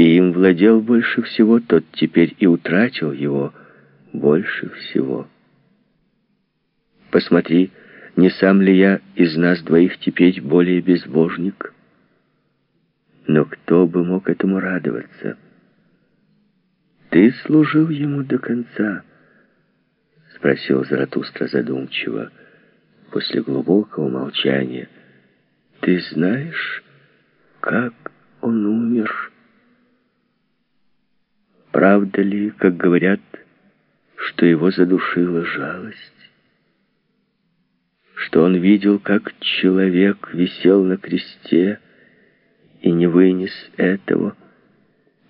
и им владел больше всего, тот теперь и утратил его больше всего. Посмотри, не сам ли я из нас двоих теперь более безбожник? Но кто бы мог этому радоваться? Ты служил ему до конца, спросил Заратустра задумчиво, после глубокого молчания. Ты знаешь, как он умер? Правда ли, как говорят, что его задушила жалость? Что он видел, как человек висел на кресте и не вынес этого,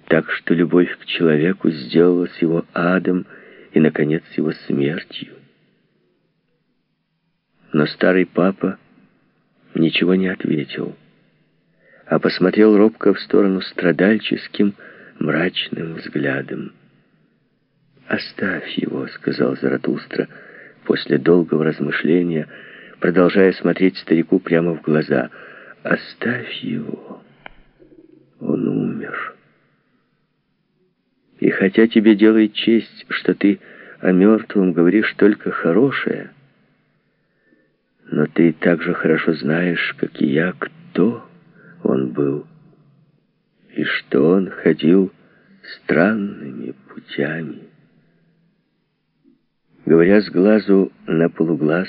так что любовь к человеку сделалась его адом и, наконец, его смертью? Но старый папа ничего не ответил, а посмотрел робко в сторону страдальческим, мрачным взглядом. «Оставь его», — сказал Заратустра после долгого размышления, продолжая смотреть старику прямо в глаза. «Оставь его. Он умер. И хотя тебе делает честь, что ты о мертвом говоришь только хорошее, но ты также хорошо знаешь, как и я, кто он был» и что он ходил странными путями. Говоря с глазу на полуглаз,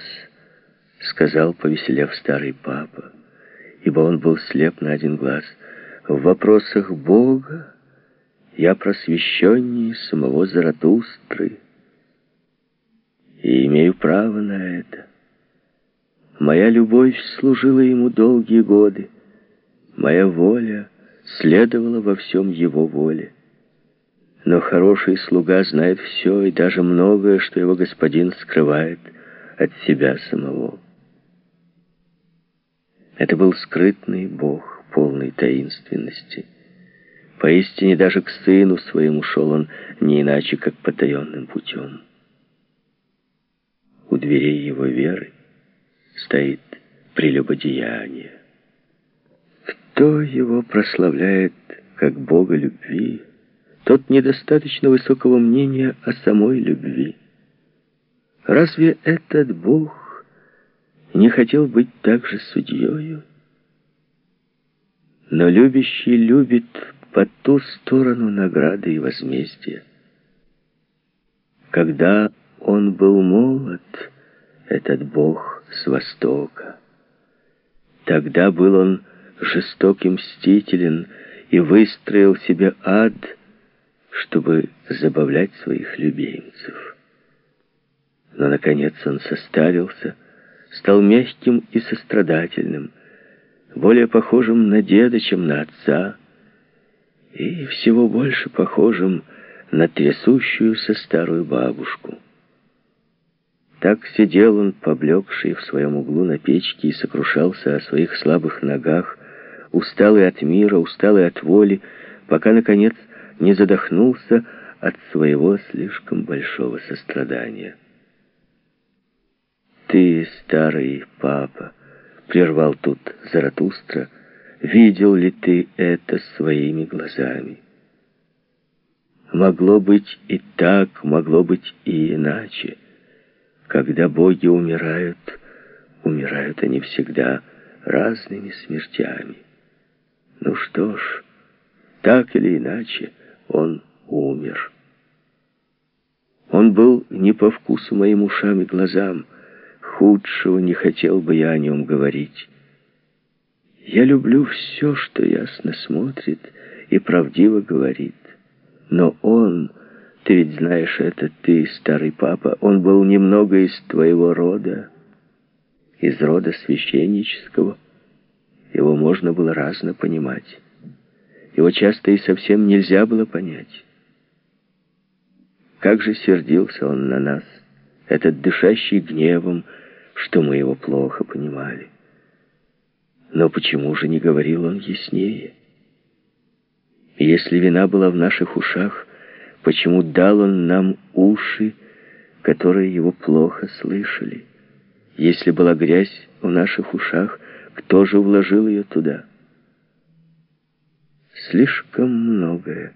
сказал, повеселев старый папа, ибо он был слеп на один глаз, в вопросах Бога я просвещеннее самого Заратустры и имею право на это. Моя любовь служила ему долгие годы, моя воля следовало во всем его воле. Но хороший слуга знает все и даже многое, что его господин скрывает от себя самого. Это был скрытный Бог, полный таинственности. Поистине даже к сыну своему шел он не иначе, как потаенным путем. У дверей его веры стоит прелюбодеяние. Кто его прославляет как Бога любви, тот недостаточно высокого мнения о самой любви. Разве этот Бог не хотел быть также судьею? Но любящий любит по ту сторону награды и возмездия. Когда он был молод, этот Бог с Востока, тогда был он жесток и мстителен, и выстроил себе ад, чтобы забавлять своих любимцев. Но, наконец, он состарился, стал мягким и сострадательным, более похожим на деда, чем на отца, и всего больше похожим на трясущуюся старую бабушку. Так сидел он, поблекший в своем углу на печке, и сокрушался о своих слабых ногах, усталый от мира, усталый от воли, пока, наконец, не задохнулся от своего слишком большого сострадания. «Ты, старый папа», — прервал тут Заратустра, — «видел ли ты это своими глазами?» Могло быть и так, могло быть и иначе. Когда боги умирают, умирают они всегда разными смертями. Ну что ж, так или иначе, он умер. Он был не по вкусу моим ушам и глазам. Худшего не хотел бы я о нем говорить. Я люблю все, что ясно смотрит и правдиво говорит. Но он, ты ведь знаешь это, ты, старый папа, он был немного из твоего рода, из рода священнического. Его можно было разно понимать. Его часто и совсем нельзя было понять. Как же сердился он на нас, этот дышащий гневом, что мы его плохо понимали. Но почему же не говорил он яснее? если вина была в наших ушах, почему дал он нам уши, которые его плохо слышали? Если была грязь в наших ушах, кто же вложил ее туда? слишком многое